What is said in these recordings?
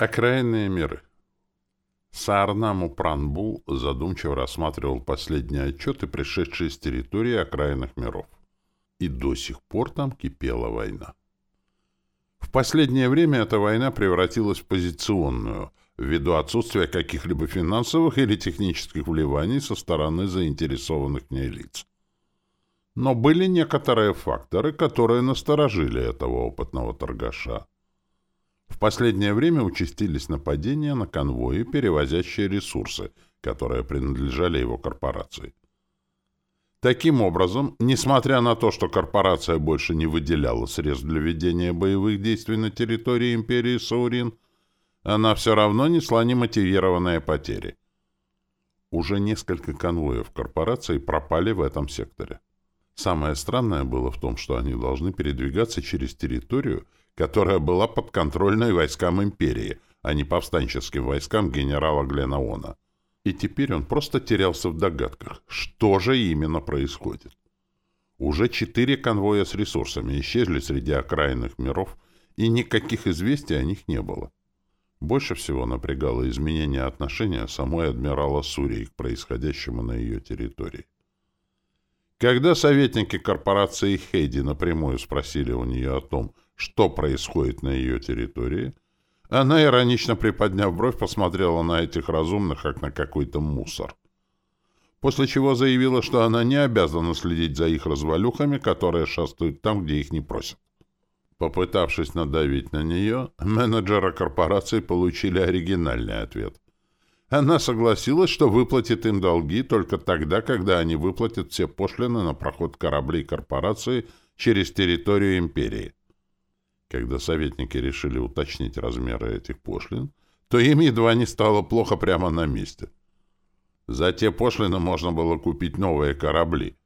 Окраинные миры. Саарнаму Пранбул задумчиво рассматривал последние отчеты, пришедшие с территории окраинных миров. И до сих пор там кипела война. В последнее время эта война превратилась в позиционную, ввиду отсутствия каких-либо финансовых или технических вливаний со стороны заинтересованных в ней лиц. Но были некоторые факторы, которые насторожили этого опытного торгаша. В последнее время участились нападения на конвои, перевозящие ресурсы, которые принадлежали его корпорации. Таким образом, несмотря на то, что корпорация больше не выделяла средств для ведения боевых действий на территории империи Саурин, она все равно несла немотивированные потери. Уже несколько конвоев корпорации пропали в этом секторе. Самое странное было в том, что они должны передвигаться через территорию, которая была подконтрольной войскам империи, а не повстанческим войскам генерала Гленаона. И теперь он просто терялся в догадках, что же именно происходит. Уже четыре конвоя с ресурсами исчезли среди окраинных миров, и никаких известий о них не было. Больше всего напрягало изменение отношения самой адмирала Сурии к происходящему на ее территории. Когда советники корпорации Хейди напрямую спросили у нее о том, что происходит на ее территории, она, иронично приподняв бровь, посмотрела на этих разумных, как на какой-то мусор. После чего заявила, что она не обязана следить за их развалюхами, которые шастают там, где их не просят. Попытавшись надавить на нее, менеджеры корпорации получили оригинальный ответ. Она согласилась, что выплатит им долги только тогда, когда они выплатят все пошлины на проход кораблей корпорации через территорию империи. Когда советники решили уточнить размеры этих пошлин, то им едва не стало плохо прямо на месте. За те пошлины можно было купить новые корабли.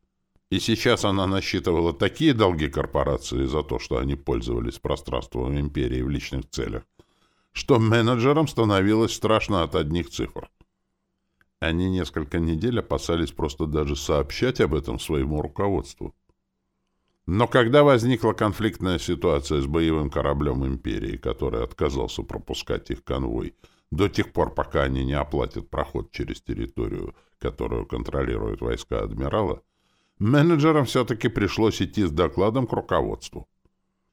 И сейчас она насчитывала такие долги корпорации за то, что они пользовались пространством империи в личных целях, что менеджерам становилось страшно от одних цифр. Они несколько недель опасались просто даже сообщать об этом своему руководству. Но когда возникла конфликтная ситуация с боевым кораблем «Империи», который отказался пропускать их конвой до тех пор, пока они не оплатят проход через территорию, которую контролируют войска адмирала, менеджерам все-таки пришлось идти с докладом к руководству.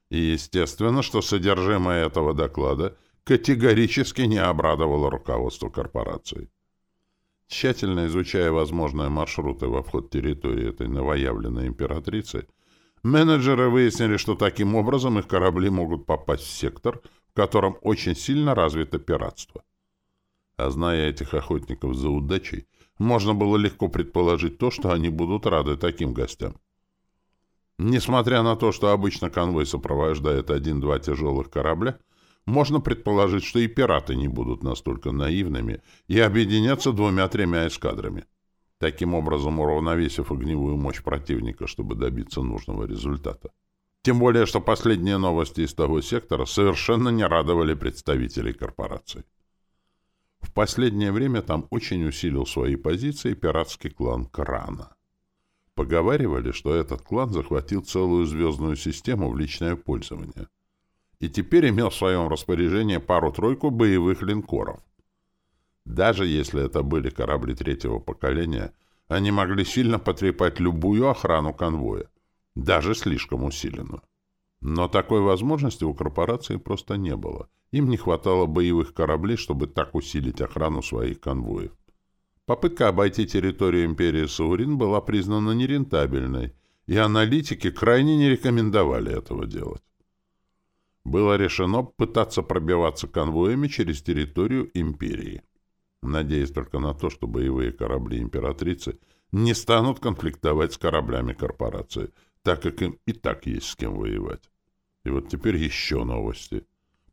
И естественно, что содержимое этого доклада категорически не обрадовало руководство корпорации. Тщательно изучая возможные маршруты в обход территории этой новоявленной императрицы, Менеджеры выяснили, что таким образом их корабли могут попасть в сектор, в котором очень сильно развито пиратство. А зная этих охотников за удачей, можно было легко предположить то, что они будут рады таким гостям. Несмотря на то, что обычно конвой сопровождает один-два тяжелых корабля, можно предположить, что и пираты не будут настолько наивными и объединятся двумя-тремя эскадрами таким образом уравновесив огневую мощь противника, чтобы добиться нужного результата. Тем более, что последние новости из того сектора совершенно не радовали представителей корпорации. В последнее время там очень усилил свои позиции пиратский клан Крана. Поговаривали, что этот клан захватил целую звездную систему в личное пользование и теперь имел в своем распоряжении пару-тройку боевых линкоров, даже если это были корабли третьего поколения, они могли сильно потрепать любую охрану конвоя, даже слишком усиленную. Но такой возможности у корпорации просто не было. Им не хватало боевых кораблей, чтобы так усилить охрану своих конвоев. Попытка обойти территорию империи Саурин была признана нерентабельной, и аналитики крайне не рекомендовали этого делать. Было решено пытаться пробиваться конвоями через территорию империи надеясь только на то, что боевые корабли императрицы не станут конфликтовать с кораблями корпорации, так как им и так есть с кем воевать. И вот теперь еще новости.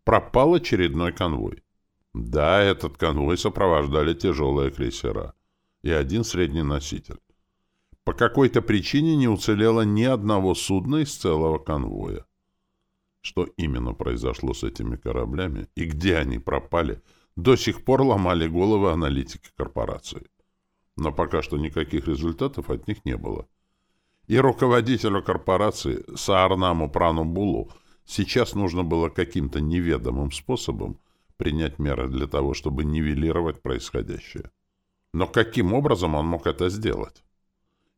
Пропал очередной конвой. Да, этот конвой сопровождали тяжелые крейсера и один средний носитель. По какой-то причине не уцелело ни одного судна из целого конвоя. Что именно произошло с этими кораблями и где они пропали – до сих пор ломали головы аналитики корпорации. Но пока что никаких результатов от них не было. И руководителю корпорации Саарнаму Прану Булу сейчас нужно было каким-то неведомым способом принять меры для того, чтобы нивелировать происходящее. Но каким образом он мог это сделать?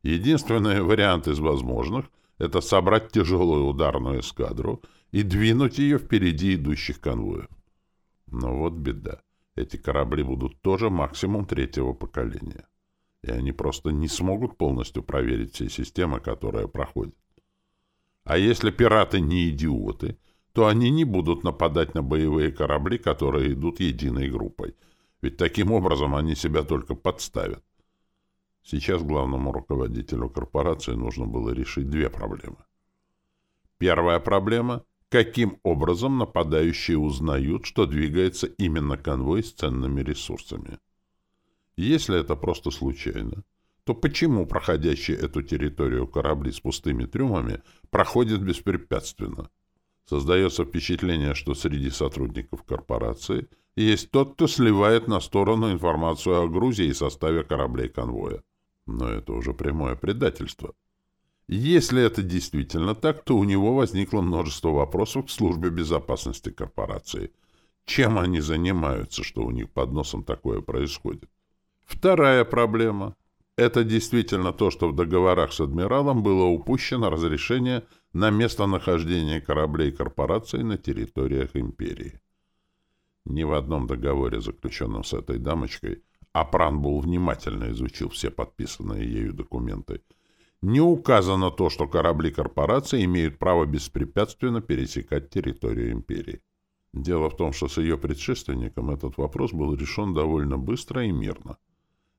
Единственный вариант из возможных — это собрать тяжелую ударную эскадру и двинуть ее впереди идущих конвоев. Но вот беда. Эти корабли будут тоже максимум третьего поколения. И они просто не смогут полностью проверить все системы, которые проходят. А если пираты не идиоты, то они не будут нападать на боевые корабли, которые идут единой группой. Ведь таким образом они себя только подставят. Сейчас главному руководителю корпорации нужно было решить две проблемы. Первая проблема — каким образом нападающие узнают, что двигается именно конвой с ценными ресурсами. Если это просто случайно, то почему проходящие эту территорию корабли с пустыми трюмами проходят беспрепятственно? Создается впечатление, что среди сотрудников корпорации есть тот, кто сливает на сторону информацию о грузе и составе кораблей конвоя. Но это уже прямое предательство. Если это действительно так, то у него возникло множество вопросов к службе безопасности корпорации. Чем они занимаются, что у них под носом такое происходит? Вторая проблема. Это действительно то, что в договорах с адмиралом было упущено разрешение на местонахождение кораблей корпорации на территориях империи. Ни в одном договоре, заключенном с этой дамочкой, Апранбул внимательно изучил все подписанные ею документы. Не указано то, что корабли корпорации имеют право беспрепятственно пересекать территорию империи. Дело в том, что с ее предшественником этот вопрос был решен довольно быстро и мирно.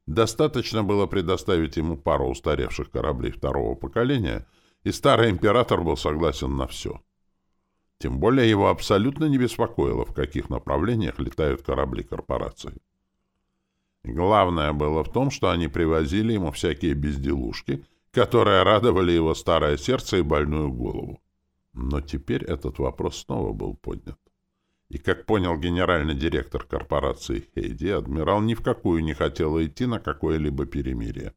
Достаточно было предоставить ему пару устаревших кораблей второго поколения, и старый император был согласен на все. Тем более его абсолютно не беспокоило, в каких направлениях летают корабли корпорации. Главное было в том, что они привозили ему всякие безделушки, которые радовали его старое сердце и больную голову. Но теперь этот вопрос снова был поднят. И, как понял генеральный директор корпорации Хейди, адмирал ни в какую не хотела идти на какое-либо перемирие.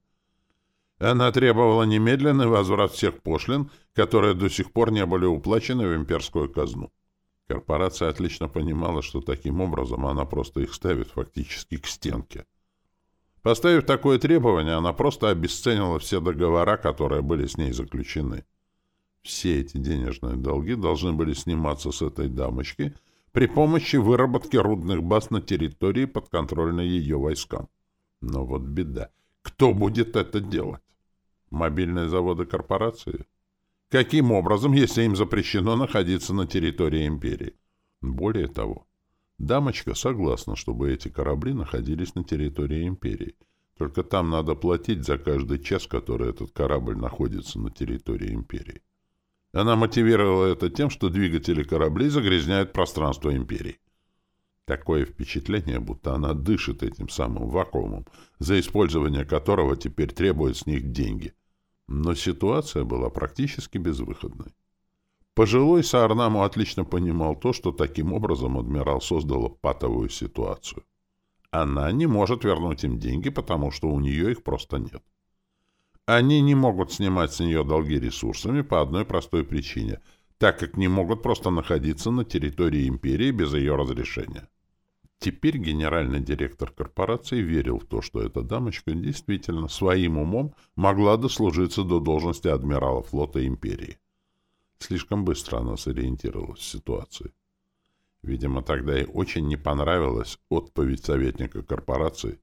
Она требовала немедленный возврат всех пошлин, которые до сих пор не были уплачены в имперскую казну. Корпорация отлично понимала, что таким образом она просто их ставит фактически к стенке. Поставив такое требование, она просто обесценила все договора, которые были с ней заключены. Все эти денежные долги должны были сниматься с этой дамочки при помощи выработки рудных баз на территории, подконтрольной ее войскам. Но вот беда. Кто будет это делать? Мобильные заводы корпорации? Каким образом, если им запрещено находиться на территории империи? Более того, Дамочка согласна, чтобы эти корабли находились на территории империи. Только там надо платить за каждый час, который этот корабль находится на территории империи. Она мотивировала это тем, что двигатели кораблей загрязняют пространство империи. Такое впечатление, будто она дышит этим самым вакуумом, за использование которого теперь требуют с них деньги. Но ситуация была практически безвыходной. Пожилой Саарнаму отлично понимал то, что таким образом адмирал создал патовую ситуацию. Она не может вернуть им деньги, потому что у нее их просто нет. Они не могут снимать с нее долги ресурсами по одной простой причине, так как не могут просто находиться на территории империи без ее разрешения. Теперь генеральный директор корпорации верил в то, что эта дамочка действительно своим умом могла дослужиться до должности адмирала флота империи. Слишком быстро она сориентировалась в ситуации. Видимо, тогда ей очень не понравилась отповедь советника корпорации,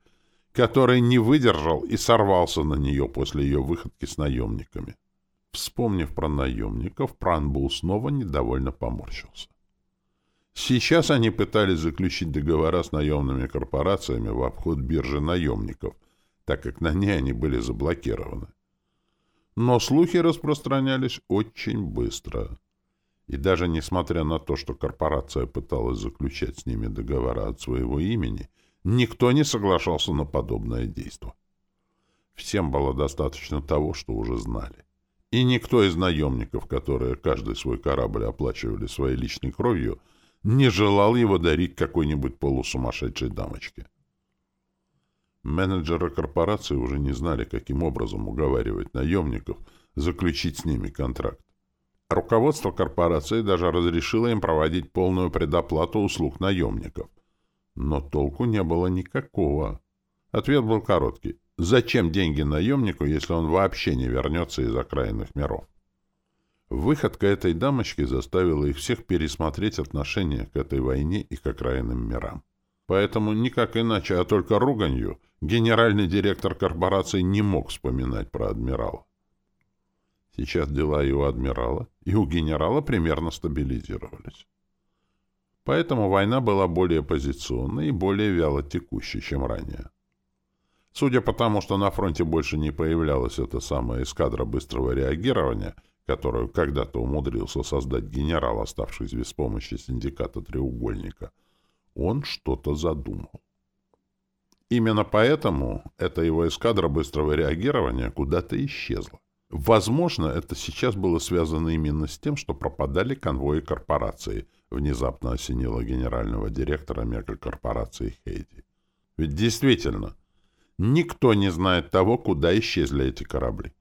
который не выдержал и сорвался на нее после ее выходки с наемниками. Вспомнив про наемников, Пранбул снова недовольно поморщился. Сейчас они пытались заключить договора с наемными корпорациями в обход биржи наемников, так как на ней они были заблокированы. Но слухи распространялись очень быстро. И даже несмотря на то, что корпорация пыталась заключать с ними договора от своего имени, никто не соглашался на подобное действие. Всем было достаточно того, что уже знали. И никто из наемников, которые каждый свой корабль оплачивали своей личной кровью, не желал его дарить какой-нибудь полусумасшедшей дамочке. Менеджеры корпорации уже не знали, каким образом уговаривать наемников заключить с ними контракт. Руководство корпорации даже разрешило им проводить полную предоплату услуг наемников. Но толку не было никакого. Ответ был короткий. Зачем деньги наемнику, если он вообще не вернется из окраинных миров? Выходка этой дамочки заставила их всех пересмотреть отношение к этой войне и к окраинным мирам. Поэтому никак иначе, а только руганью, генеральный директор корпорации не мог вспоминать про адмирала. Сейчас дела и у адмирала, и у генерала примерно стабилизировались. Поэтому война была более позиционной и более вяло текущей, чем ранее. Судя по тому, что на фронте больше не появлялась эта самая эскадра быстрого реагирования, которую когда-то умудрился создать генерал, оставшийся без помощи синдиката «Треугольника», он что-то задумал. Именно поэтому эта его эскадра быстрого реагирования куда-то исчезла. Возможно, это сейчас было связано именно с тем, что пропадали конвои корпорации, внезапно осенило генерального директора мегакорпорации Хейди. Ведь действительно, никто не знает того, куда исчезли эти корабли.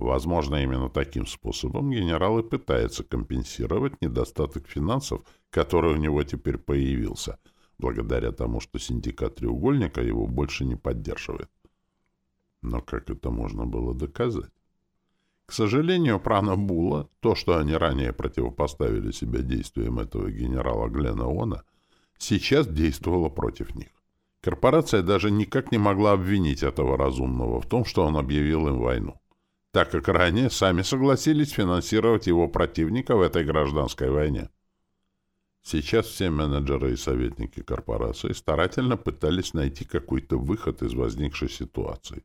Возможно, именно таким способом генерал и пытается компенсировать недостаток финансов, который у него теперь появился, благодаря тому, что синдикат треугольника его больше не поддерживает. Но как это можно было доказать? К сожалению, Прана Була, то, что они ранее противопоставили себя действиям этого генерала Глена Она, сейчас действовало против них. Корпорация даже никак не могла обвинить этого разумного в том, что он объявил им войну, так как ранее сами согласились финансировать его противника в этой гражданской войне. Сейчас все менеджеры и советники корпорации старательно пытались найти какой-то выход из возникшей ситуации.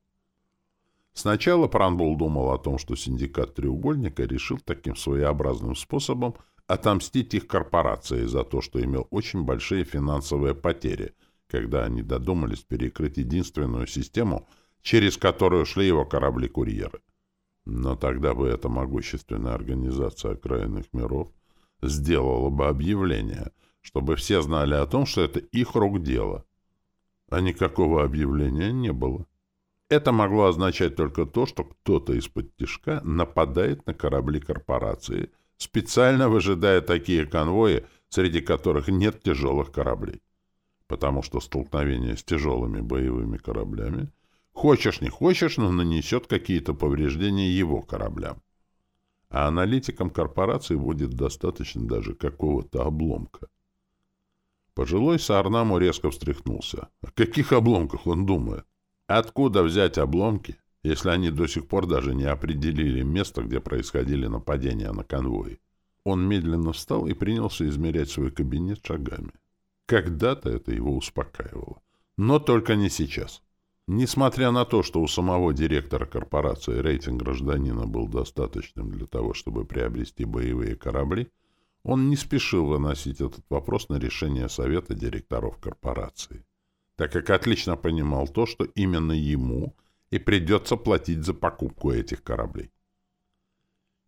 Сначала Пранбул думал о том, что синдикат «Треугольника» решил таким своеобразным способом отомстить их корпорации за то, что имел очень большие финансовые потери, когда они додумались перекрыть единственную систему, через которую шли его корабли-курьеры. Но тогда бы эта могущественная организация окраинных миров сделала бы объявление, чтобы все знали о том, что это их рук дело. А никакого объявления не было. Это могло означать только то, что кто-то из-под тишка нападает на корабли корпорации, специально выжидая такие конвои, среди которых нет тяжелых кораблей. Потому что столкновение с тяжелыми боевыми кораблями, хочешь не хочешь, но нанесет какие-то повреждения его кораблям. А аналитикам корпорации будет достаточно даже какого-то обломка. Пожилой Саарнаму резко встряхнулся. О каких обломках он думает? Откуда взять обломки, если они до сих пор даже не определили место, где происходили нападения на конвои? Он медленно встал и принялся измерять свой кабинет шагами. Когда-то это его успокаивало. Но только не сейчас. Несмотря на то, что у самого директора корпорации рейтинг гражданина был достаточным для того, чтобы приобрести боевые корабли, он не спешил выносить этот вопрос на решение совета директоров корпорации так как отлично понимал то, что именно ему и придется платить за покупку этих кораблей.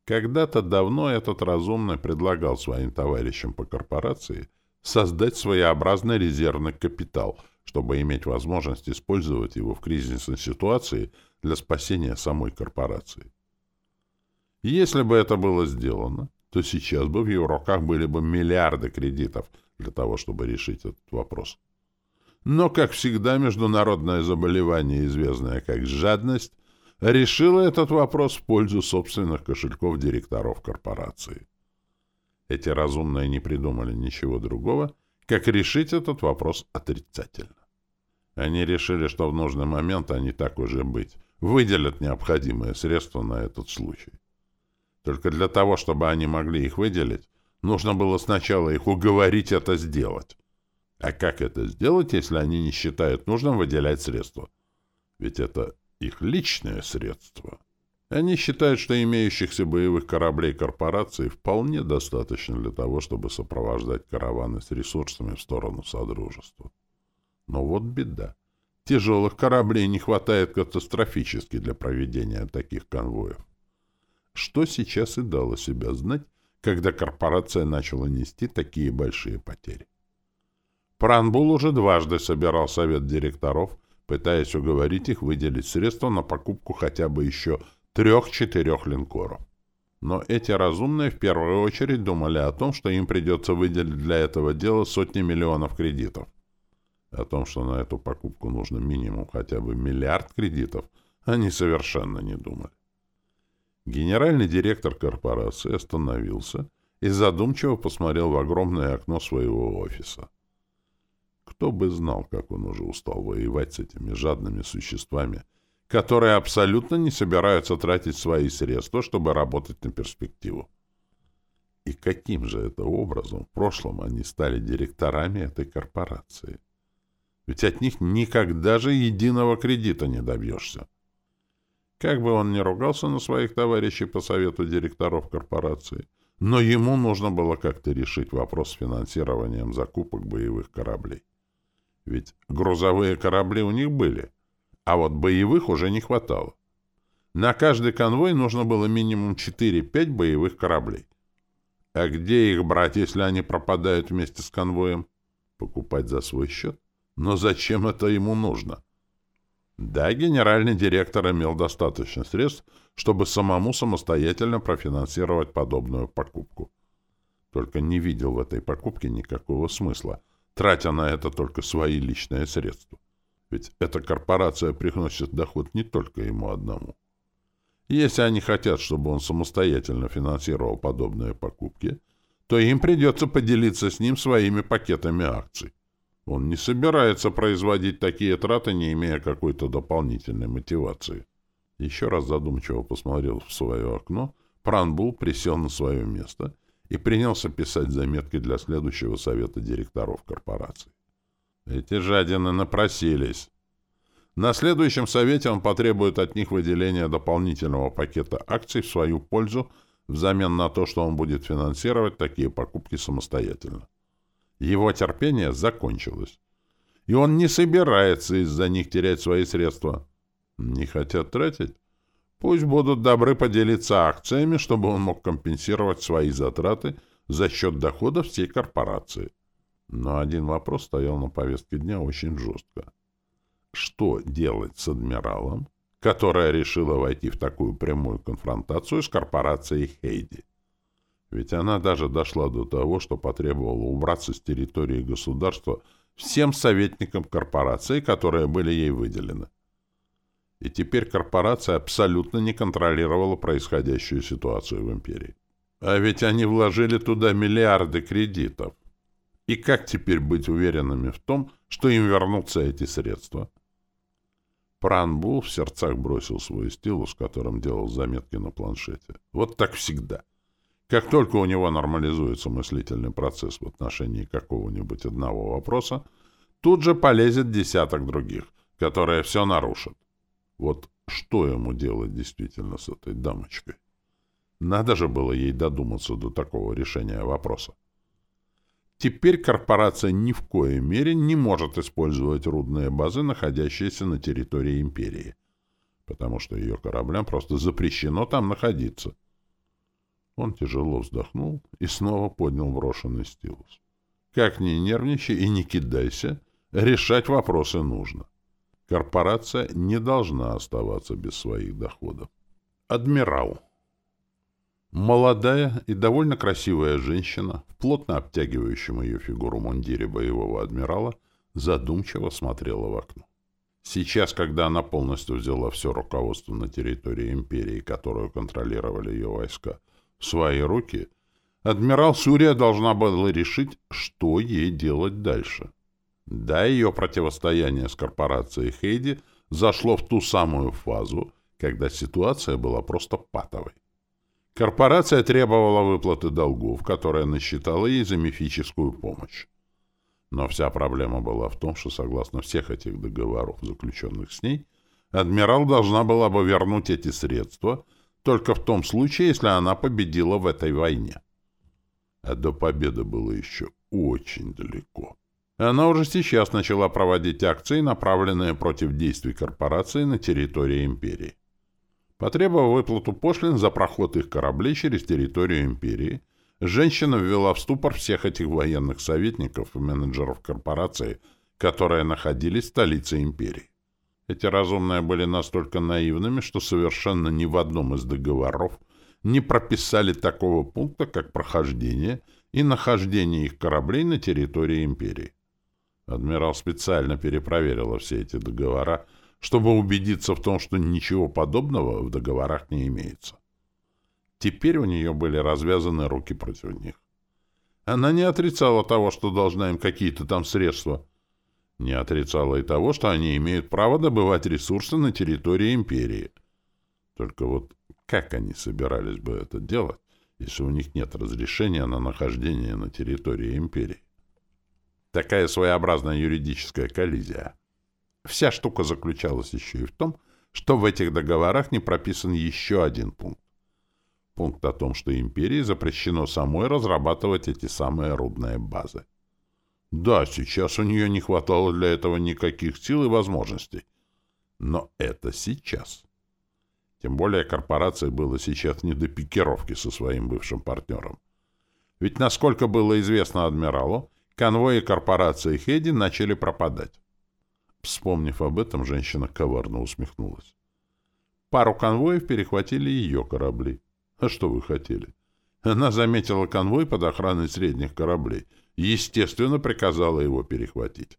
Когда-то давно этот разумный предлагал своим товарищам по корпорации создать своеобразный резервный капитал, чтобы иметь возможность использовать его в кризисной ситуации для спасения самой корпорации. Если бы это было сделано, то сейчас бы в его руках были бы миллиарды кредитов для того, чтобы решить этот вопрос. Но, как всегда, международное заболевание, известное как жадность, решило этот вопрос в пользу собственных кошельков директоров корпорации. Эти разумные не придумали ничего другого, как решить этот вопрос отрицательно. Они решили, что в нужный момент они так уже быть, выделят необходимые средства на этот случай. Только для того, чтобы они могли их выделить, нужно было сначала их уговорить это сделать. А как это сделать, если они не считают нужным выделять средства? Ведь это их личное средство. Они считают, что имеющихся боевых кораблей корпорации вполне достаточно для того, чтобы сопровождать караваны с ресурсами в сторону Содружества. Но вот беда. Тяжелых кораблей не хватает катастрофически для проведения таких конвоев. Что сейчас и дало себя знать, когда корпорация начала нести такие большие потери. Пранбул уже дважды собирал совет директоров, пытаясь уговорить их выделить средства на покупку хотя бы еще трех-четырех линкоров. Но эти разумные в первую очередь думали о том, что им придется выделить для этого дела сотни миллионов кредитов. О том, что на эту покупку нужно минимум хотя бы миллиард кредитов, они совершенно не думали. Генеральный директор корпорации остановился и задумчиво посмотрел в огромное окно своего офиса. Кто бы знал, как он уже устал воевать с этими жадными существами, которые абсолютно не собираются тратить свои средства, чтобы работать на перспективу. И каким же это образом в прошлом они стали директорами этой корпорации? Ведь от них никогда же единого кредита не добьешься. Как бы он ни ругался на своих товарищей по совету директоров корпорации, но ему нужно было как-то решить вопрос с финансированием закупок боевых кораблей. Ведь грузовые корабли у них были, а вот боевых уже не хватало. На каждый конвой нужно было минимум 4-5 боевых кораблей. А где их брать, если они пропадают вместе с конвоем? Покупать за свой счет? Но зачем это ему нужно? Да, генеральный директор имел достаточно средств, чтобы самому самостоятельно профинансировать подобную покупку. Только не видел в этой покупке никакого смысла, тратя на это только свои личные средства. Ведь эта корпорация приносит доход не только ему одному. Если они хотят, чтобы он самостоятельно финансировал подобные покупки, то им придется поделиться с ним своими пакетами акций. Он не собирается производить такие траты, не имея какой-то дополнительной мотивации. Еще раз задумчиво посмотрел в свое окно, Пранбул присел на свое место и принялся писать заметки для следующего совета директоров корпорации. Эти жадины напросились. На следующем совете он потребует от них выделения дополнительного пакета акций в свою пользу взамен на то, что он будет финансировать такие покупки самостоятельно. Его терпение закончилось. И он не собирается из-за них терять свои средства. Не хотят тратить? Пусть будут добры поделиться акциями, чтобы он мог компенсировать свои затраты за счет доходов всей корпорации. Но один вопрос стоял на повестке дня очень жестко. Что делать с адмиралом, которая решила войти в такую прямую конфронтацию с корпорацией Хейди? Ведь она даже дошла до того, что потребовала убраться с территории государства всем советникам корпорации, которые были ей выделены. И теперь корпорация абсолютно не контролировала происходящую ситуацию в империи. А ведь они вложили туда миллиарды кредитов. И как теперь быть уверенными в том, что им вернутся эти средства? Пранбул в сердцах бросил свой стилус, которым делал заметки на планшете. Вот так всегда. Как только у него нормализуется мыслительный процесс в отношении какого-нибудь одного вопроса, тут же полезет десяток других, которые все нарушат. Вот что ему делать действительно с этой дамочкой? Надо же было ей додуматься до такого решения вопроса. Теперь корпорация ни в коей мере не может использовать рудные базы, находящиеся на территории империи, потому что ее кораблям просто запрещено там находиться. Он тяжело вздохнул и снова поднял брошенный стилус. Как ни нервничай и не кидайся, решать вопросы нужно. Корпорация не должна оставаться без своих доходов. Адмирал. Молодая и довольно красивая женщина в плотно обтягивающем ее фигуру мундире боевого адмирала задумчиво смотрела в окно. Сейчас, когда она полностью взяла все руководство на территории империи, которую контролировали ее войска, свои руки, адмирал Сурия должна была решить, что ей делать дальше. Да, ее противостояние с корпорацией Хейди зашло в ту самую фазу, когда ситуация была просто патовой. Корпорация требовала выплаты долгов, которые насчитала ей за мифическую помощь. Но вся проблема была в том, что согласно всех этих договоров, заключенных с ней, адмирал должна была бы вернуть эти средства – только в том случае, если она победила в этой войне. А до победы было еще очень далеко. Она уже сейчас начала проводить акции, направленные против действий корпорации на территории империи. Потребовав выплату пошлин за проход их кораблей через территорию империи, женщина ввела в ступор всех этих военных советников и менеджеров корпорации, которые находились в столице империи. Эти разумные были настолько наивными, что совершенно ни в одном из договоров не прописали такого пункта, как прохождение и нахождение их кораблей на территории империи. Адмирал специально перепроверила все эти договора, чтобы убедиться в том, что ничего подобного в договорах не имеется. Теперь у нее были развязаны руки против них. Она не отрицала того, что должна им какие-то там средства. Не отрицала и того, что они имеют право добывать ресурсы на территории империи. Только вот как они собирались бы это делать, если у них нет разрешения на нахождение на территории империи? Такая своеобразная юридическая коллизия. Вся штука заключалась еще и в том, что в этих договорах не прописан еще один пункт. Пункт о том, что империи запрещено самой разрабатывать эти самые рудные базы. Да, сейчас у нее не хватало для этого никаких сил и возможностей. Но это сейчас. Тем более корпорации было сейчас не до пикировки со своим бывшим партнером. Ведь, насколько было известно адмиралу, конвои корпорации Хеди начали пропадать. Вспомнив об этом, женщина коварно усмехнулась. Пару конвоев перехватили ее корабли. А что вы хотели? Она заметила конвой под охраной средних кораблей. Естественно, приказала его перехватить.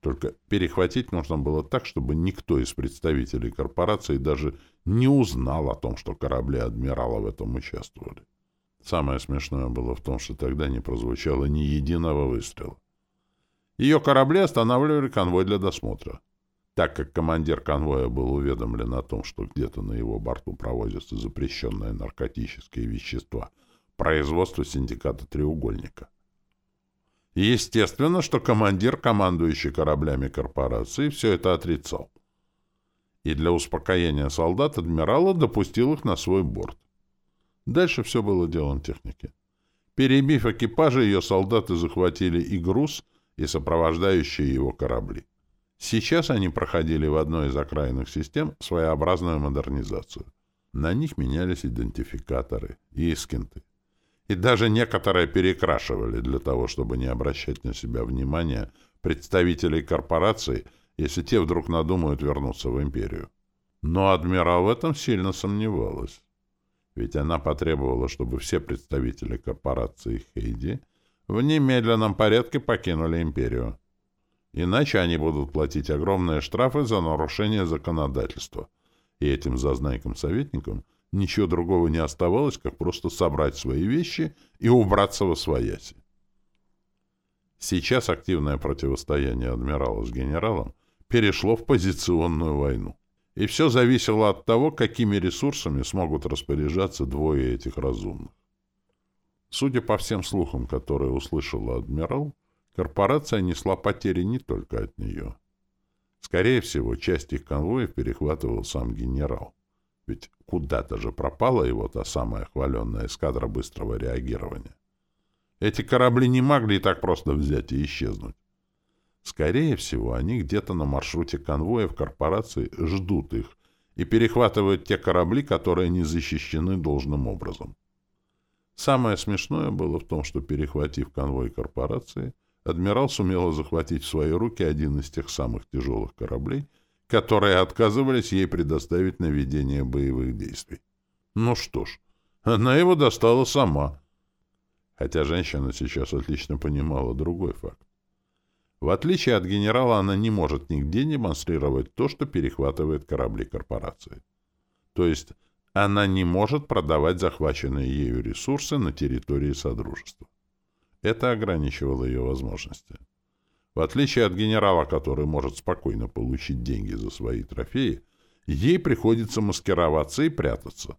Только перехватить нужно было так, чтобы никто из представителей корпорации даже не узнал о том, что корабли адмирала в этом участвовали. Самое смешное было в том, что тогда не прозвучало ни единого выстрела. Ее корабли останавливали конвой для досмотра. Так как командир конвоя был уведомлен о том, что где-то на его борту проводятся запрещенные наркотические вещества производства синдиката «Треугольника». Естественно, что командир, командующий кораблями корпорации, все это отрицал. И для успокоения солдат адмирала допустил их на свой борт. Дальше все было делом техники. Перебив экипажи, ее солдаты захватили и груз, и сопровождающие его корабли. Сейчас они проходили в одной из окраинных систем своеобразную модернизацию. На них менялись идентификаторы, искинты. И даже некоторые перекрашивали для того, чтобы не обращать на себя внимания представителей корпораций, если те вдруг надумают вернуться в империю. Но адмирал в этом сильно сомневалась ведь она потребовала, чтобы все представители корпорации Хейди в немедленном порядке покинули империю. Иначе они будут платить огромные штрафы за нарушение законодательства. И этим зазнайкам-советникам ничего другого не оставалось, как просто собрать свои вещи и убраться во свояси. Сейчас активное противостояние адмирала с генералом перешло в позиционную войну. И все зависело от того, какими ресурсами смогут распоряжаться двое этих разумных. Судя по всем слухам, которые услышала адмирал, корпорация несла потери не только от нее. Скорее всего, часть их конвоев перехватывал сам генерал. Ведь куда-то же пропала его та самая хваленная эскадра быстрого реагирования. Эти корабли не могли так просто взять и исчезнуть. Скорее всего, они где-то на маршруте конвоев корпорации ждут их и перехватывают те корабли, которые не защищены должным образом. Самое смешное было в том, что, перехватив конвой корпорации, адмирал сумела захватить в свои руки один из тех самых тяжелых кораблей, которые отказывались ей предоставить на ведение боевых действий. Ну что ж, она его достала сама. Хотя женщина сейчас отлично понимала другой факт. В отличие от генерала, она не может нигде демонстрировать то, что перехватывает корабли корпорации. То есть она не может продавать захваченные ею ресурсы на территории Содружества. Это ограничивало ее возможности. В отличие от генерала, который может спокойно получить деньги за свои трофеи, ей приходится маскироваться и прятаться.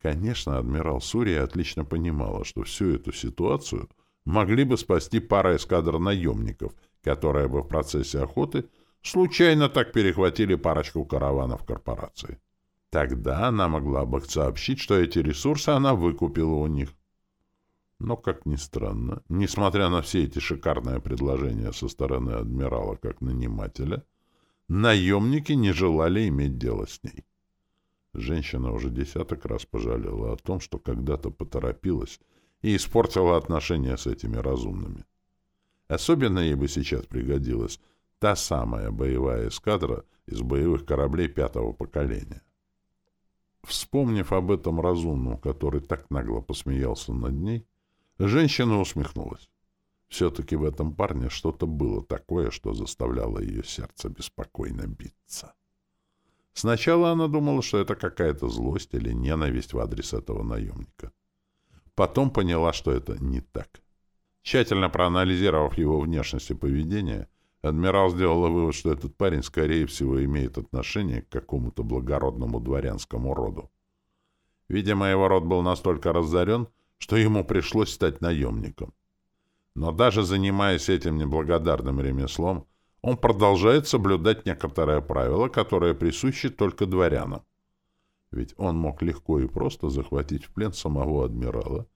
Конечно, адмирал Сурия отлично понимала, что всю эту ситуацию могли бы спасти пара эскадр наемников, которые бы в процессе охоты случайно так перехватили парочку караванов корпорации. Тогда она могла бы сообщить, что эти ресурсы она выкупила у них. Но, как ни странно, несмотря на все эти шикарные предложения со стороны адмирала как нанимателя, наемники не желали иметь дело с ней. Женщина уже десяток раз пожалела о том, что когда-то поторопилась и испортила отношения с этими разумными. Особенно ей бы сейчас пригодилась та самая боевая эскадра из боевых кораблей пятого поколения. Вспомнив об этом разумном, который так нагло посмеялся над ней, женщина усмехнулась. Все-таки в этом парне что-то было такое, что заставляло ее сердце беспокойно биться. Сначала она думала, что это какая-то злость или ненависть в адрес этого наемника. Потом поняла, что это не так. Тщательно проанализировав его внешность и поведение, адмирал сделал вывод, что этот парень, скорее всего, имеет отношение к какому-то благородному дворянскому роду. Видимо, его род был настолько разорен, что ему пришлось стать наемником. Но даже занимаясь этим неблагодарным ремеслом, он продолжает соблюдать некоторые правила, которые присущи только дворянам. Ведь он мог легко и просто захватить в плен самого адмирала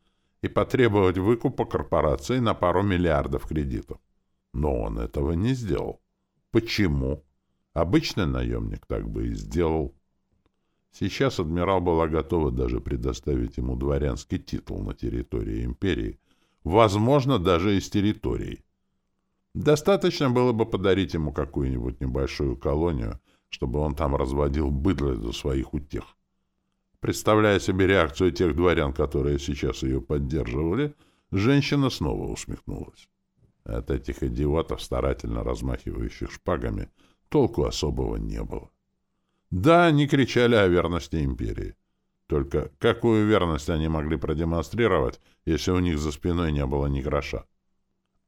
и потребовать выкупа корпорации на пару миллиардов кредитов. Но он этого не сделал. Почему? Обычный наемник так бы и сделал. Сейчас адмирал была готова даже предоставить ему дворянский титул на территории империи, возможно, даже из территории. Достаточно было бы подарить ему какую-нибудь небольшую колонию, чтобы он там разводил быдло до своих утех. Представляя себе реакцию тех дворян, которые сейчас ее поддерживали, женщина снова усмехнулась. От этих идиотов, старательно размахивающих шпагами, толку особого не было. Да, они кричали о верности империи. Только какую верность они могли продемонстрировать, если у них за спиной не было ни гроша?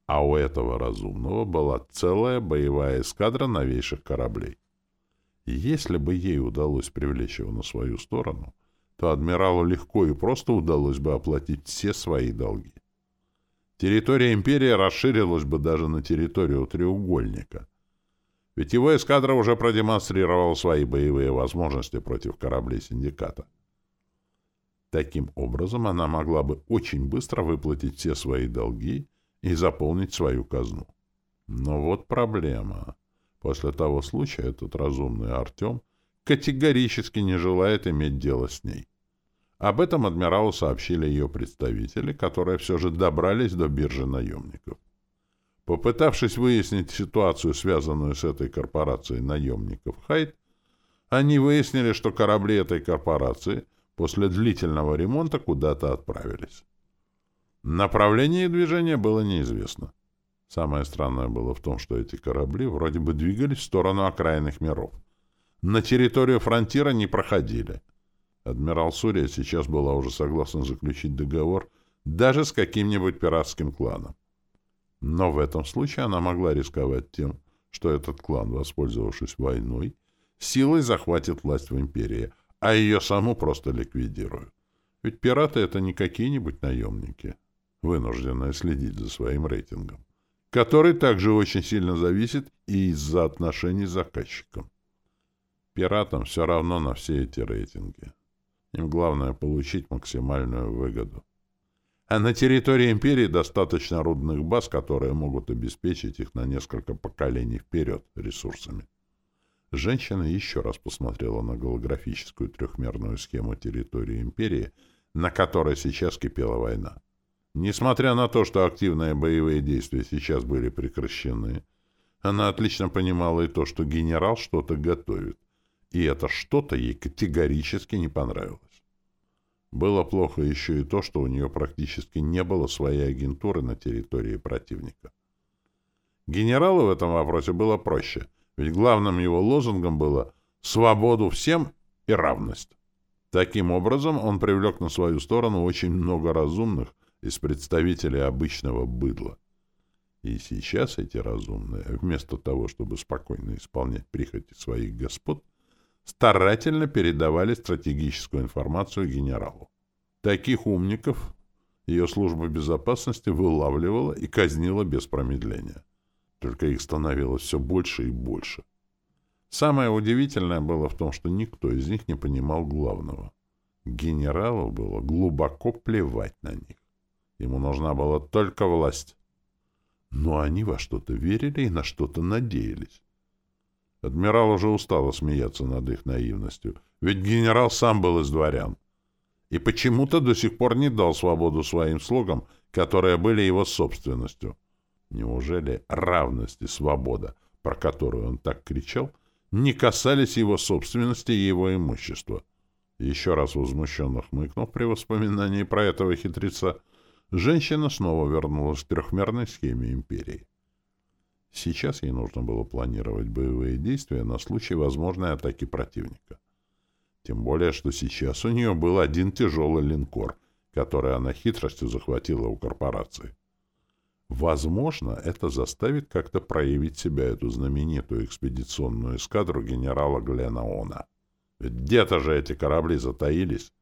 А у этого разумного была целая боевая эскадра новейших кораблей. Если бы ей удалось привлечь его на свою сторону, то адмиралу легко и просто удалось бы оплатить все свои долги. Территория империи расширилась бы даже на территорию треугольника. Ведь его эскадра уже продемонстрировала свои боевые возможности против кораблей синдиката. Таким образом, она могла бы очень быстро выплатить все свои долги и заполнить свою казну. Но вот проблема. После того случая этот разумный Артем категорически не желает иметь дело с ней. Об этом адмиралу сообщили ее представители, которые все же добрались до биржи наемников. Попытавшись выяснить ситуацию, связанную с этой корпорацией наемников Хайт, они выяснили, что корабли этой корпорации после длительного ремонта куда-то отправились. Направление движения было неизвестно. Самое странное было в том, что эти корабли вроде бы двигались в сторону окраинных миров. На территорию фронтира не проходили. Адмирал Сурия сейчас была уже согласна заключить договор даже с каким-нибудь пиратским кланом. Но в этом случае она могла рисковать тем, что этот клан, воспользовавшись войной, силой захватит власть в империи — а ее саму просто ликвидируют. Ведь пираты — это не какие-нибудь наемники, вынужденные следить за своим рейтингом, который также очень сильно зависит и из-за отношений с заказчиком. Пиратам все равно на все эти рейтинги. Им главное — получить максимальную выгоду. А на территории империи достаточно рудных баз, которые могут обеспечить их на несколько поколений вперед ресурсами. Женщина еще раз посмотрела на голографическую трехмерную схему территории империи, на которой сейчас кипела война. Несмотря на то, что активные боевые действия сейчас были прекращены, она отлично понимала и то, что генерал что-то готовит, и это что-то ей категорически не понравилось. Было плохо еще и то, что у нее практически не было своей агентуры на территории противника. Генералу в этом вопросе было проще — ведь главным его лозунгом было «свободу всем и равность». Таким образом, он привлек на свою сторону очень много разумных из представителей обычного быдла. И сейчас эти разумные, вместо того, чтобы спокойно исполнять прихоти своих господ, старательно передавали стратегическую информацию генералу. Таких умников ее служба безопасности вылавливала и казнила без промедления. Только их становилось все больше и больше. Самое удивительное было в том, что никто из них не понимал главного. Генералу было глубоко плевать на них. Ему нужна была только власть. Но они во что-то верили и на что-то надеялись. Адмирал уже устал смеяться над их наивностью, ведь генерал сам был из дворян. И почему-то до сих пор не дал свободу своим слугам, которые были его собственностью. Неужели равность и свобода, про которую он так кричал, не касались его собственности и его имущества? Еще раз возмущенно хмыкнув при воспоминании про этого хитреца, женщина снова вернулась к трехмерной схеме империи. Сейчас ей нужно было планировать боевые действия на случай возможной атаки противника. Тем более, что сейчас у нее был один тяжелый линкор, который она хитростью захватила у корпорации. Возможно, это заставит как-то проявить себя эту знаменитую экспедиционную эскадру генерала Глена Она. Где-то же эти корабли затаились.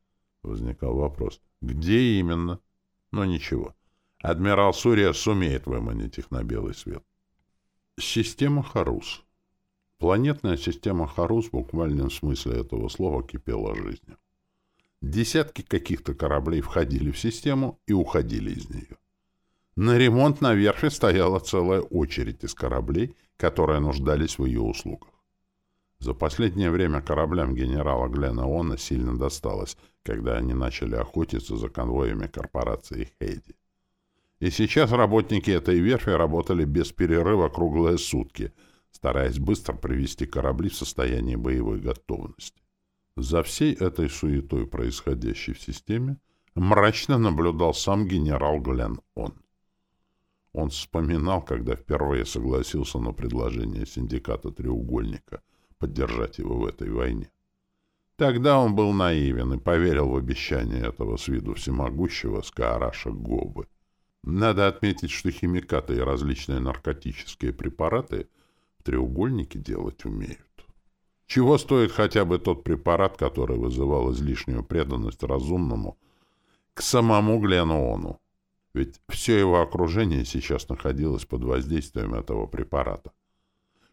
Возникал вопрос. Где именно? Но ничего. Адмирал Сурия сумеет выманить их на белый свет. Система Харус. Планетная система Харус в буквальном смысле этого слова кипела жизнью. Десятки каких-то кораблей входили в систему и уходили из нее. На ремонт на верфи стояла целая очередь из кораблей, которые нуждались в ее услугах. За последнее время кораблям генерала Глена Она сильно досталось, когда они начали охотиться за конвоями корпорации Хейди. И сейчас работники этой верфи работали без перерыва круглые сутки, стараясь быстро привести корабли в состояние боевой готовности. За всей этой суетой, происходящей в системе, мрачно наблюдал сам генерал Глен Он. Он вспоминал, когда впервые согласился на предложение синдиката «Треугольника» поддержать его в этой войне. Тогда он был наивен и поверил в обещание этого с виду всемогущего Скаараша Гобы. Надо отметить, что химикаты и различные наркотические препараты в треугольнике делать умеют. Чего стоит хотя бы тот препарат, который вызывал излишнюю преданность разумному к самому Гленуону? Ведь все его окружение сейчас находилось под воздействием этого препарата.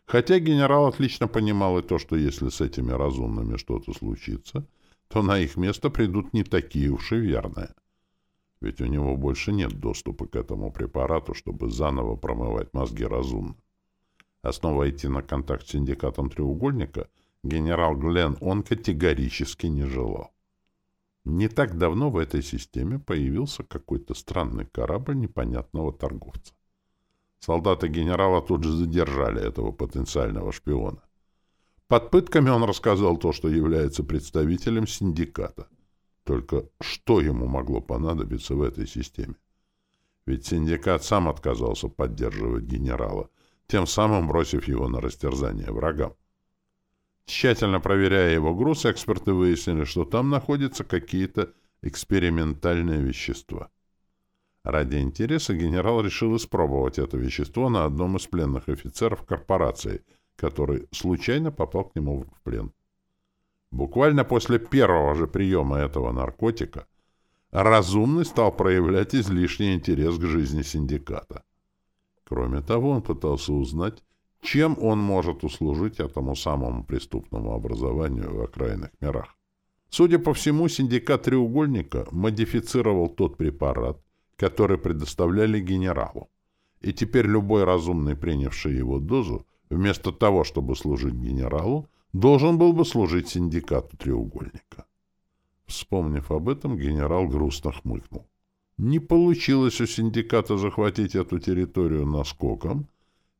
Хотя генерал отлично понимал и то, что если с этими разумными что-то случится, то на их место придут не такие уж и верные. Ведь у него больше нет доступа к этому препарату, чтобы заново промывать мозги разумно. Основа идти на контакт с синдикатом треугольника генерал Глен он категорически не желал. Не так давно в этой системе появился какой-то странный корабль непонятного торговца. Солдаты генерала тут же задержали этого потенциального шпиона. Под пытками он рассказал то, что является представителем синдиката. Только что ему могло понадобиться в этой системе? Ведь синдикат сам отказался поддерживать генерала, тем самым бросив его на растерзание врагам. Тщательно проверяя его груз, эксперты выяснили, что там находятся какие-то экспериментальные вещества. Ради интереса генерал решил испробовать это вещество на одном из пленных офицеров корпорации, который случайно попал к нему в плен. Буквально после первого же приема этого наркотика разумный стал проявлять излишний интерес к жизни синдиката. Кроме того, он пытался узнать, чем он может услужить этому самому преступному образованию в окраинных мирах? Судя по всему, синдикат «Треугольника» модифицировал тот препарат, который предоставляли генералу. И теперь любой разумный, принявший его дозу, вместо того, чтобы служить генералу, должен был бы служить синдикату «Треугольника». Вспомнив об этом, генерал грустно хмыкнул. Не получилось у синдиката захватить эту территорию наскоком,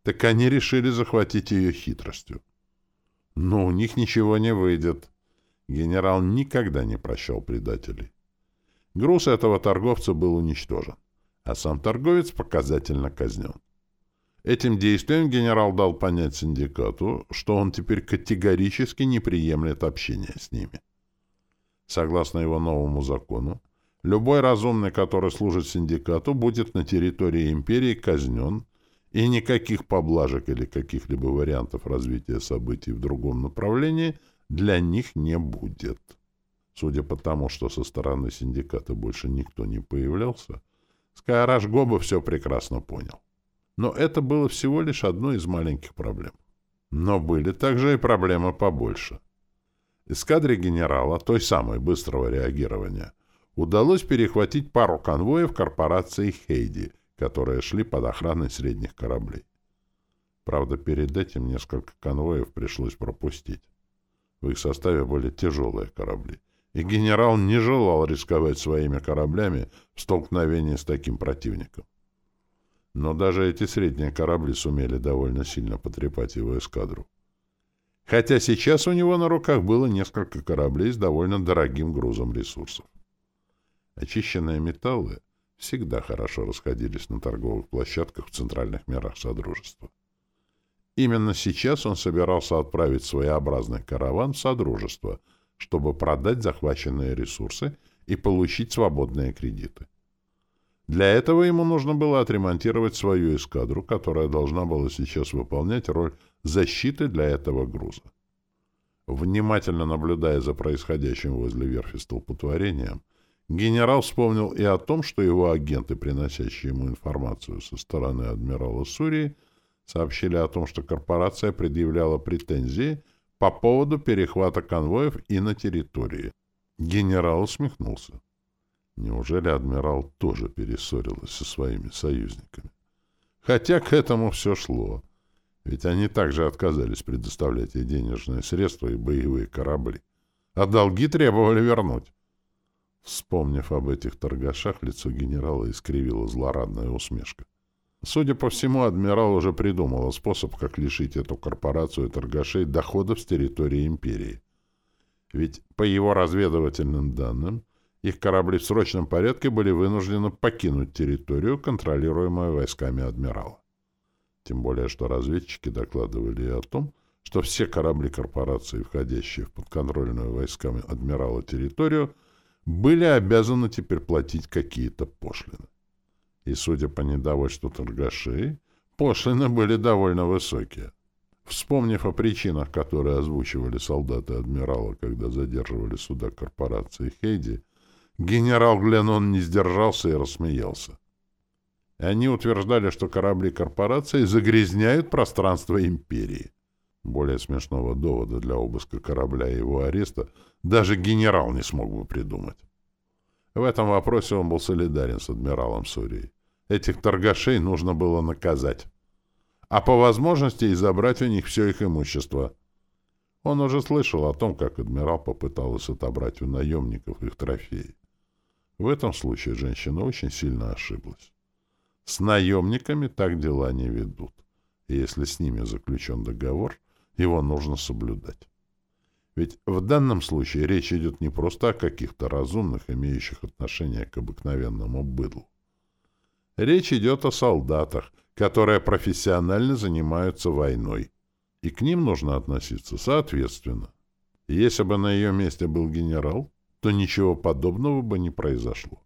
так они решили захватить ее хитростью. Но у них ничего не выйдет. Генерал никогда не прощал предателей. Груз этого торговца был уничтожен, а сам торговец показательно казнен. Этим действием генерал дал понять синдикату, что он теперь категорически не приемлет общения с ними. Согласно его новому закону, любой разумный, который служит синдикату, будет на территории империи казнен и никаких поблажек или каких-либо вариантов развития событий в другом направлении для них не будет. Судя по тому, что со стороны синдиката больше никто не появлялся, Скайраш Гоба все прекрасно понял. Но это было всего лишь одной из маленьких проблем. Но были также и проблемы побольше. Эскадре генерала, той самой быстрого реагирования, удалось перехватить пару конвоев корпорации «Хейди», которые шли под охраной средних кораблей. Правда, перед этим несколько конвоев пришлось пропустить. В их составе были тяжелые корабли, и генерал не желал рисковать своими кораблями в столкновении с таким противником. Но даже эти средние корабли сумели довольно сильно потрепать его эскадру. Хотя сейчас у него на руках было несколько кораблей с довольно дорогим грузом ресурсов. Очищенные металлы всегда хорошо расходились на торговых площадках в центральных мирах Содружества. Именно сейчас он собирался отправить своеобразный караван в Содружество, чтобы продать захваченные ресурсы и получить свободные кредиты. Для этого ему нужно было отремонтировать свою эскадру, которая должна была сейчас выполнять роль защиты для этого груза. Внимательно наблюдая за происходящим возле верфи столпотворением, генерал вспомнил и о том, что его агенты, приносящие ему информацию со стороны адмирала Сурии, сообщили о том, что корпорация предъявляла претензии по поводу перехвата конвоев и на территории. Генерал усмехнулся. Неужели адмирал тоже перессорилась со своими союзниками? Хотя к этому все шло. Ведь они также отказались предоставлять ей денежные средства и боевые корабли. А долги требовали вернуть. Вспомнив об этих торгашах, лицо генерала искривила злорадная усмешка. Судя по всему, адмирал уже придумал способ, как лишить эту корпорацию торгашей доходов с территории империи. Ведь, по его разведывательным данным, их корабли в срочном порядке были вынуждены покинуть территорию, контролируемую войсками адмирала. Тем более, что разведчики докладывали о том, что все корабли корпорации, входящие в подконтрольную войсками адмирала территорию, были обязаны теперь платить какие-то пошлины. И, судя по недовольству торгашей, пошлины были довольно высокие. Вспомнив о причинах, которые озвучивали солдаты адмирала, когда задерживали суда корпорации Хейди, генерал Гленнон не сдержался и рассмеялся. Они утверждали, что корабли корпорации загрязняют пространство империи. Более смешного довода для обыска корабля и его ареста даже генерал не смог бы придумать. В этом вопросе он был солидарен с адмиралом Сурии. Этих торгашей нужно было наказать. А по возможности и забрать у них все их имущество. Он уже слышал о том, как адмирал попытался отобрать у наемников их трофеи. В этом случае женщина очень сильно ошиблась. С наемниками так дела не ведут. И если с ними заключен договор, его нужно соблюдать. Ведь в данном случае речь идет не просто о каких-то разумных, имеющих отношение к обыкновенному быдлу. Речь идет о солдатах, которые профессионально занимаются войной, и к ним нужно относиться соответственно. Если бы на ее месте был генерал, то ничего подобного бы не произошло.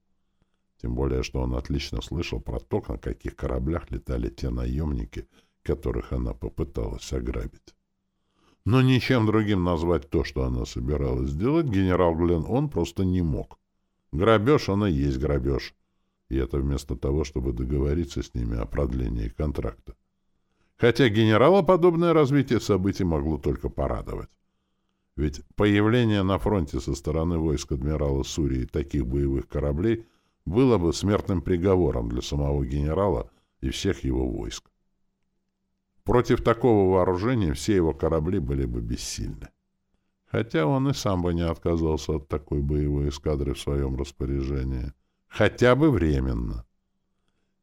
Тем более, что он отлично слышал про то, на каких кораблях летали те наемники, которых она попыталась ограбить. Но ничем другим назвать то, что она собиралась сделать, генерал Глен он просто не мог. Грабеж он и есть грабеж. И это вместо того, чтобы договориться с ними о продлении контракта. Хотя генерала подобное развитие событий могло только порадовать. Ведь появление на фронте со стороны войск адмирала Сурии таких боевых кораблей было бы смертным приговором для самого генерала и всех его войск. Против такого вооружения все его корабли были бы бессильны. Хотя он и сам бы не отказался от такой боевой эскадры в своем распоряжении. Хотя бы временно.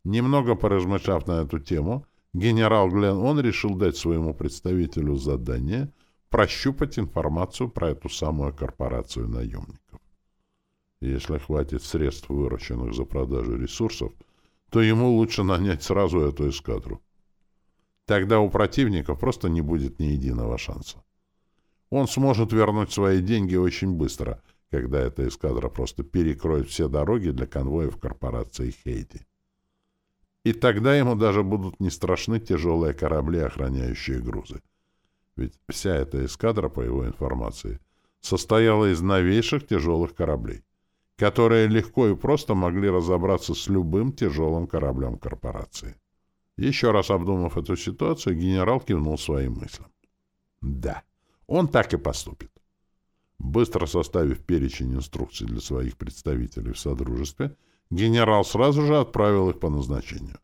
Немного поразмышляв на эту тему, генерал Глен он решил дать своему представителю задание прощупать информацию про эту самую корпорацию наемников. Если хватит средств, вырученных за продажу ресурсов, то ему лучше нанять сразу эту эскадру. Тогда у противников просто не будет ни единого шанса. Он сможет вернуть свои деньги очень быстро, когда эта эскадра просто перекроет все дороги для конвоев корпорации Хейти. И тогда ему даже будут не страшны тяжелые корабли, охраняющие грузы. Ведь вся эта эскадра, по его информации, состояла из новейших тяжелых кораблей которые легко и просто могли разобраться с любым тяжелым кораблем корпорации. Еще раз обдумав эту ситуацию, генерал кивнул своим мыслям. Да, он так и поступит. Быстро составив перечень инструкций для своих представителей в Содружестве, генерал сразу же отправил их по назначению.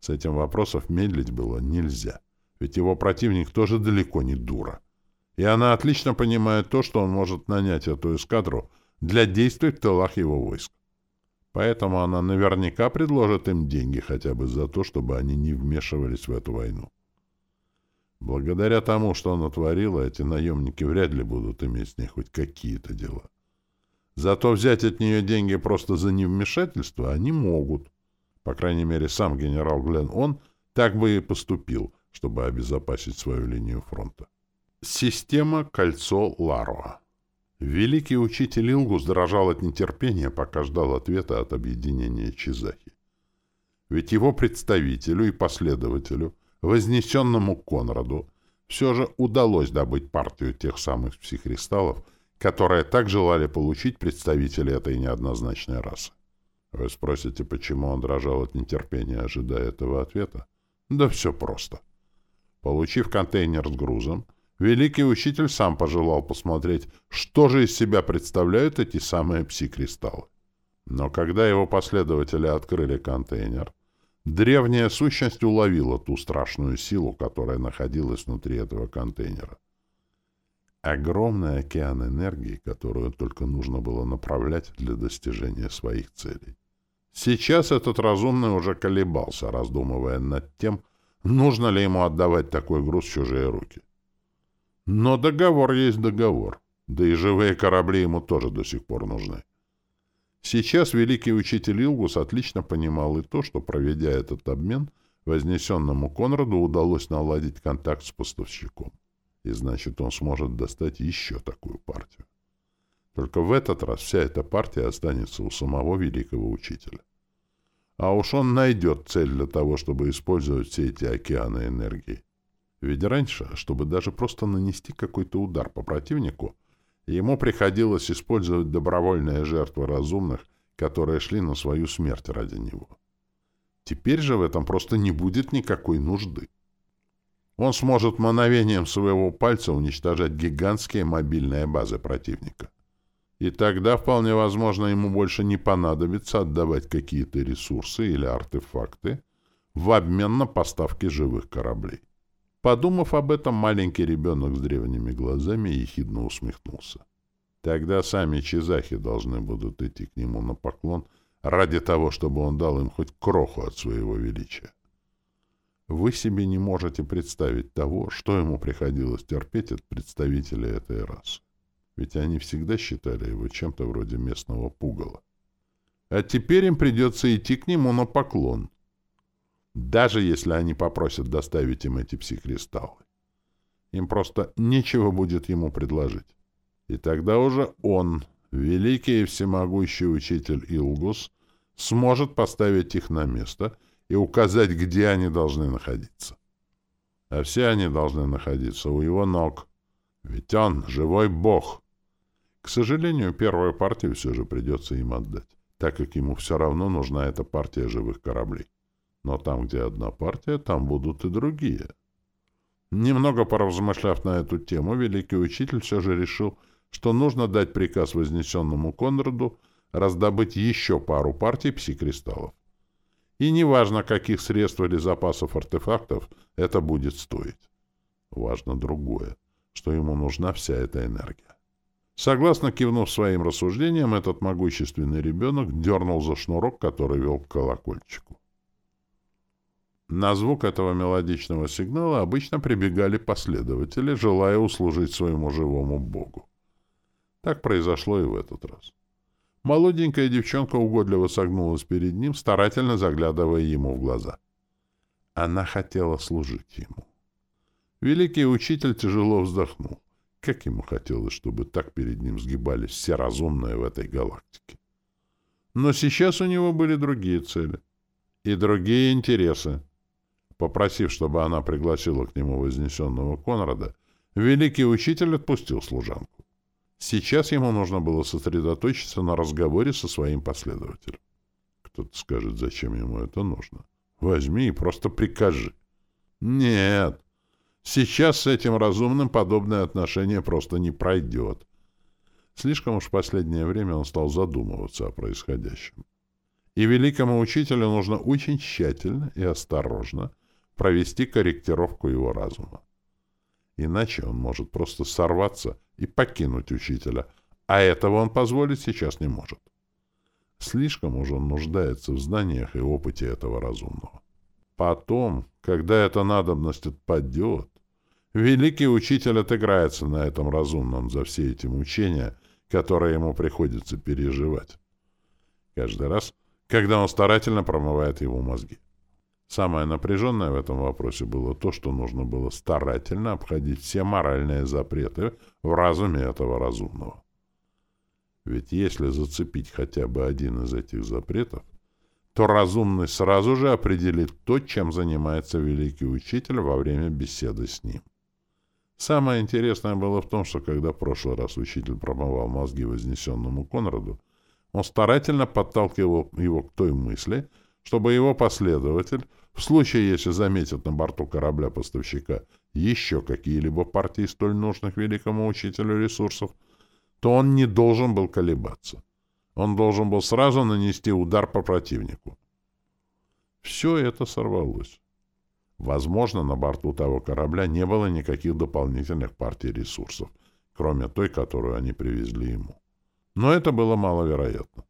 С этим вопросов медлить было нельзя, ведь его противник тоже далеко не дура. И она отлично понимает то, что он может нанять эту эскадру — для действий в тылах его войск. Поэтому она наверняка предложит им деньги хотя бы за то, чтобы они не вмешивались в эту войну. Благодаря тому, что она творила, эти наемники вряд ли будут иметь с ней хоть какие-то дела. Зато взять от нее деньги просто за невмешательство они могут. По крайней мере, сам генерал Глен Он так бы и поступил, чтобы обезопасить свою линию фронта. Система «Кольцо Ларуа». Великий учитель Илгус дрожал от нетерпения, пока ждал ответа от объединения Чизахи. Ведь его представителю и последователю, вознесенному Конраду, все же удалось добыть партию тех самых психристаллов, которые так желали получить представители этой неоднозначной расы. Вы спросите, почему он дрожал от нетерпения, ожидая этого ответа? Да все просто. Получив контейнер с грузом, великий учитель сам пожелал посмотреть, что же из себя представляют эти самые пси-кристаллы. Но когда его последователи открыли контейнер, древняя сущность уловила ту страшную силу, которая находилась внутри этого контейнера. Огромный океан энергии, которую только нужно было направлять для достижения своих целей. Сейчас этот разумный уже колебался, раздумывая над тем, нужно ли ему отдавать такой груз в чужие руки. Но договор есть договор, да и живые корабли ему тоже до сих пор нужны. Сейчас великий учитель Илгус отлично понимал и то, что, проведя этот обмен, вознесенному Конраду удалось наладить контакт с поставщиком и значит, он сможет достать еще такую партию. Только в этот раз вся эта партия останется у самого великого учителя. А уж он найдет цель для того, чтобы использовать все эти океаны энергии. Ведь раньше, чтобы даже просто нанести какой-то удар по противнику, ему приходилось использовать добровольные жертвы разумных, которые шли на свою смерть ради него. Теперь же в этом просто не будет никакой нужды. Он сможет мановением своего пальца уничтожать гигантские мобильные базы противника. И тогда, вполне возможно, ему больше не понадобится отдавать какие-то ресурсы или артефакты в обмен на поставки живых кораблей. Подумав об этом, маленький ребенок с древними глазами ехидно усмехнулся. Тогда сами чизахи должны будут идти к нему на поклон ради того, чтобы он дал им хоть кроху от своего величия. Вы себе не можете представить того, что ему приходилось терпеть от представителей этой расы. Ведь они всегда считали его чем-то вроде местного пугала. А теперь им придется идти к нему на поклон. Даже если они попросят доставить им эти псикристаллы. Им просто нечего будет ему предложить. И тогда уже он, великий и всемогущий учитель Илгус, сможет поставить их на место — и указать, где они должны находиться. А все они должны находиться у его ног. Ведь он — живой бог. К сожалению, первую партию все же придется им отдать, так как ему все равно нужна эта партия живых кораблей. Но там, где одна партия, там будут и другие. Немного поразмышляв на эту тему, великий учитель все же решил, что нужно дать приказ вознесенному Конраду раздобыть еще пару партий пси-кристаллов. И неважно, каких средств или запасов артефактов это будет стоить. Важно другое, что ему нужна вся эта энергия. Согласно кивнув своим рассуждениям, этот могущественный ребенок дернул за шнурок, который вел к колокольчику. На звук этого мелодичного сигнала обычно прибегали последователи, желая услужить своему живому богу. Так произошло и в этот раз. Молоденькая девчонка угодливо согнулась перед ним, старательно заглядывая ему в глаза. Она хотела служить ему. Великий учитель тяжело вздохнул. Как ему хотелось, чтобы так перед ним сгибались все разумные в этой галактике. Но сейчас у него были другие цели и другие интересы. Попросив, чтобы она пригласила к нему вознесенного Конрада, великий учитель отпустил служанку. Сейчас ему нужно было сосредоточиться на разговоре со своим последователем. Кто-то скажет, зачем ему это нужно. Возьми и просто прикажи. Нет, сейчас с этим разумным подобное отношение просто не пройдет. Слишком уж в последнее время он стал задумываться о происходящем. И великому учителю нужно очень тщательно и осторожно провести корректировку его разума. Иначе он может просто сорваться и покинуть учителя, а этого он позволить сейчас не может. Слишком уж он нуждается в знаниях и опыте этого разумного. Потом, когда эта надобность отпадет, великий учитель отыграется на этом разумном за все эти мучения, которые ему приходится переживать. Каждый раз, когда он старательно промывает его мозги. Самое напряженное в этом вопросе было то, что нужно было старательно обходить все моральные запреты в разуме этого разумного. Ведь если зацепить хотя бы один из этих запретов, то разумный сразу же определит то, чем занимается великий учитель во время беседы с ним. Самое интересное было в том, что когда в прошлый раз учитель промывал мозги вознесенному Конраду, он старательно подталкивал его к той мысли, чтобы его последователь, в случае, если заметит на борту корабля-поставщика еще какие-либо партии столь нужных великому учителю ресурсов, то он не должен был колебаться. Он должен был сразу нанести удар по противнику. Все это сорвалось. Возможно, на борту того корабля не было никаких дополнительных партий ресурсов, кроме той, которую они привезли ему. Но это было маловероятно.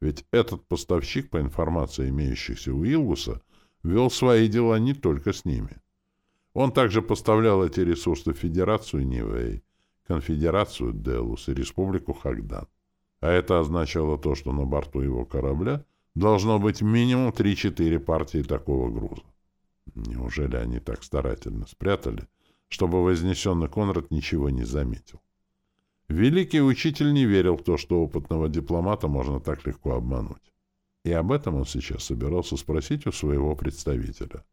Ведь этот поставщик, по информации имеющихся у Илгуса, вел свои дела не только с ними. Он также поставлял эти ресурсы в Федерацию Нивэй, Конфедерацию Делус и Республику Хагдан. А это означало то, что на борту его корабля должно быть минимум 3-4 партии такого груза. Неужели они так старательно спрятали, чтобы вознесенный Конрад ничего не заметил? Великий учитель не верил в то, что опытного дипломата можно так легко обмануть. И об этом он сейчас собирался спросить у своего представителя.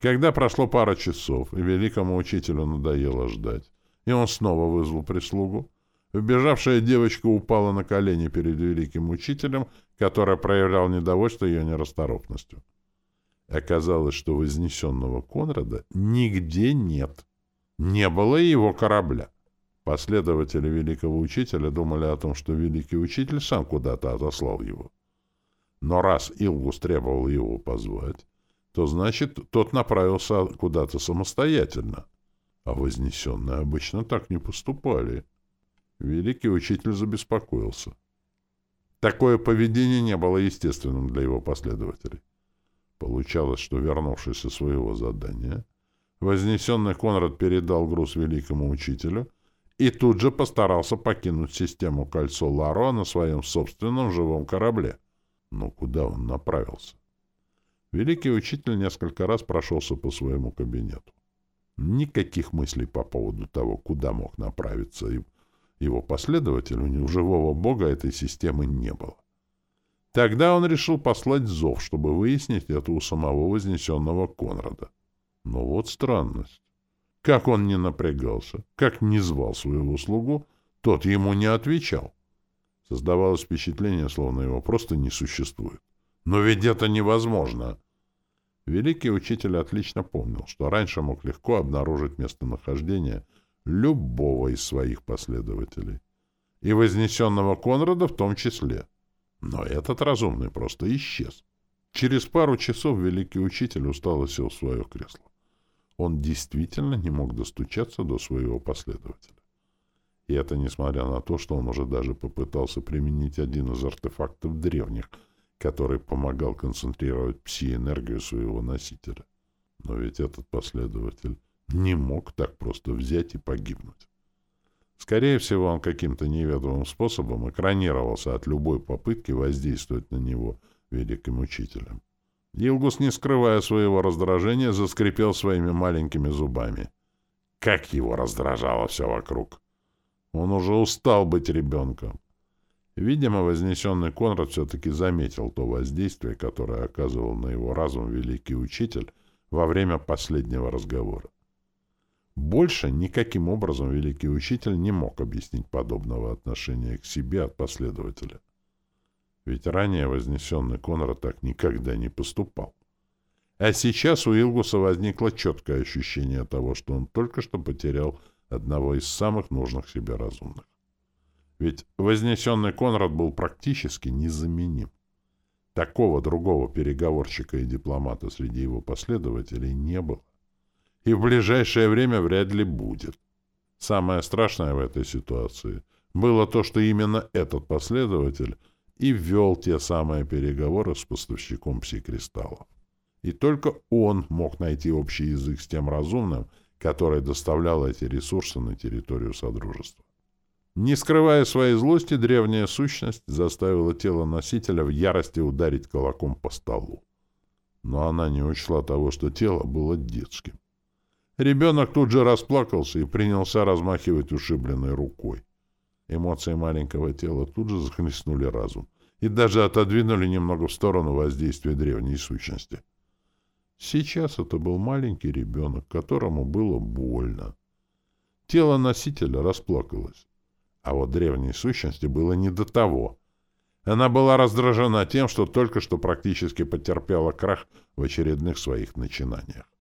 Когда прошло пара часов, и великому учителю надоело ждать, и он снова вызвал прислугу, вбежавшая девочка упала на колени перед великим учителем, который проявлял недовольство ее нерасторопностью. Оказалось, что вознесенного Конрада нигде нет. Не было его корабля. Последователи великого учителя думали о том, что великий учитель сам куда-то отослал его. Но раз Илгус требовал его позвать, то значит, тот направился куда-то самостоятельно. А вознесенные обычно так не поступали. Великий учитель забеспокоился. Такое поведение не было естественным для его последователей. Получалось, что, вернувшись со своего задания, вознесенный Конрад передал груз великому учителю и тут же постарался покинуть систему кольцо Ларо на своем собственном живом корабле. Но куда он направился? Великий учитель несколько раз прошелся по своему кабинету. Никаких мыслей по поводу того, куда мог направиться его последователь, у живого бога этой системы не было. Тогда он решил послать зов, чтобы выяснить это у самого вознесенного Конрада. Но вот странность. Как он не напрягался, как не звал своего слугу, тот ему не отвечал. Создавалось впечатление, словно его просто не существует. Но ведь это невозможно. Великий учитель отлично помнил, что раньше мог легко обнаружить местонахождение любого из своих последователей. И вознесенного Конрада в том числе. Но этот разумный просто исчез. Через пару часов великий учитель устало сел в свое кресло. Он действительно не мог достучаться до своего последователя. И это несмотря на то, что он уже даже попытался применить один из артефактов древних, который помогал концентрировать пси-энергию своего носителя. Но ведь этот последователь не мог так просто взять и погибнуть. Скорее всего, он каким-то неведомым способом экранировался от любой попытки воздействовать на него великим учителем. Илгус, не скрывая своего раздражения, заскрипел своими маленькими зубами. Как его раздражало все вокруг! Он уже устал быть ребенком. Видимо, вознесенный Конрад все-таки заметил то воздействие, которое оказывал на его разум великий учитель во время последнего разговора. Больше никаким образом великий учитель не мог объяснить подобного отношения к себе от последователя. Ведь ранее вознесенный Конрад так никогда не поступал. А сейчас у Илгуса возникло четкое ощущение того, что он только что потерял одного из самых нужных себе разумных. Ведь вознесенный Конрад был практически незаменим. Такого другого переговорщика и дипломата среди его последователей не было и в ближайшее время вряд ли будет. Самое страшное в этой ситуации было то, что именно этот последователь и ввел те самые переговоры с поставщиком пси-кристаллов. И только он мог найти общий язык с тем разумным, который доставлял эти ресурсы на территорию Содружества. Не скрывая своей злости, древняя сущность заставила тело носителя в ярости ударить кулаком по столу. Но она не учла того, что тело было детским. Ребенок тут же расплакался и принялся размахивать ушибленной рукой. Эмоции маленького тела тут же захлестнули разум и даже отодвинули немного в сторону воздействия древней сущности. Сейчас это был маленький ребенок, которому было больно. Тело носителя расплакалось, а вот древней сущности было не до того. Она была раздражена тем, что только что практически потерпела крах в очередных своих начинаниях.